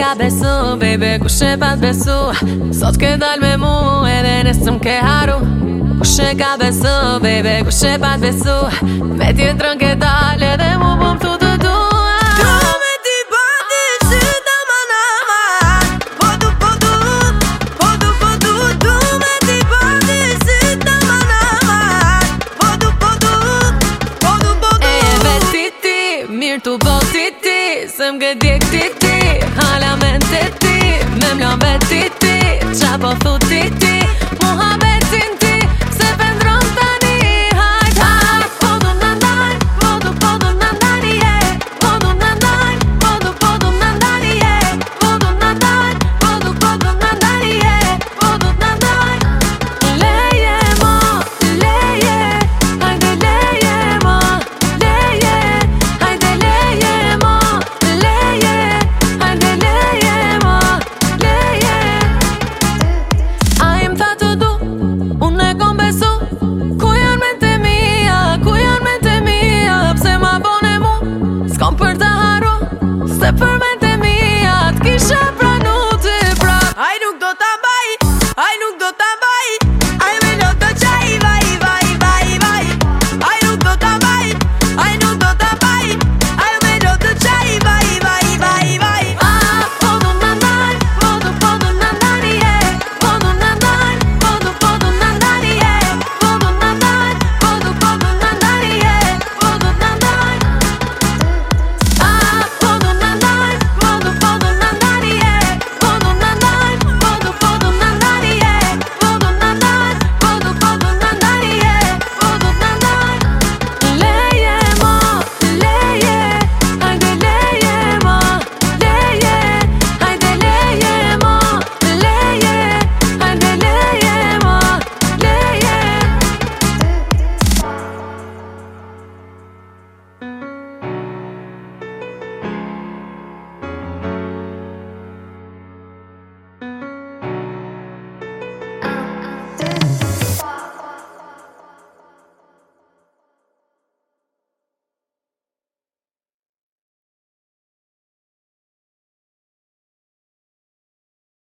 ka besu, bejbe, kushe pas besu Sot ke dal me mu edhe më ke haru shë ka besu, bejbe, kushe pas besu Me ti e ke dal edhe mu përmë tu të du Tu me si po du po du, po po ti bati, tu ti Se më gëdjek ti ti slipper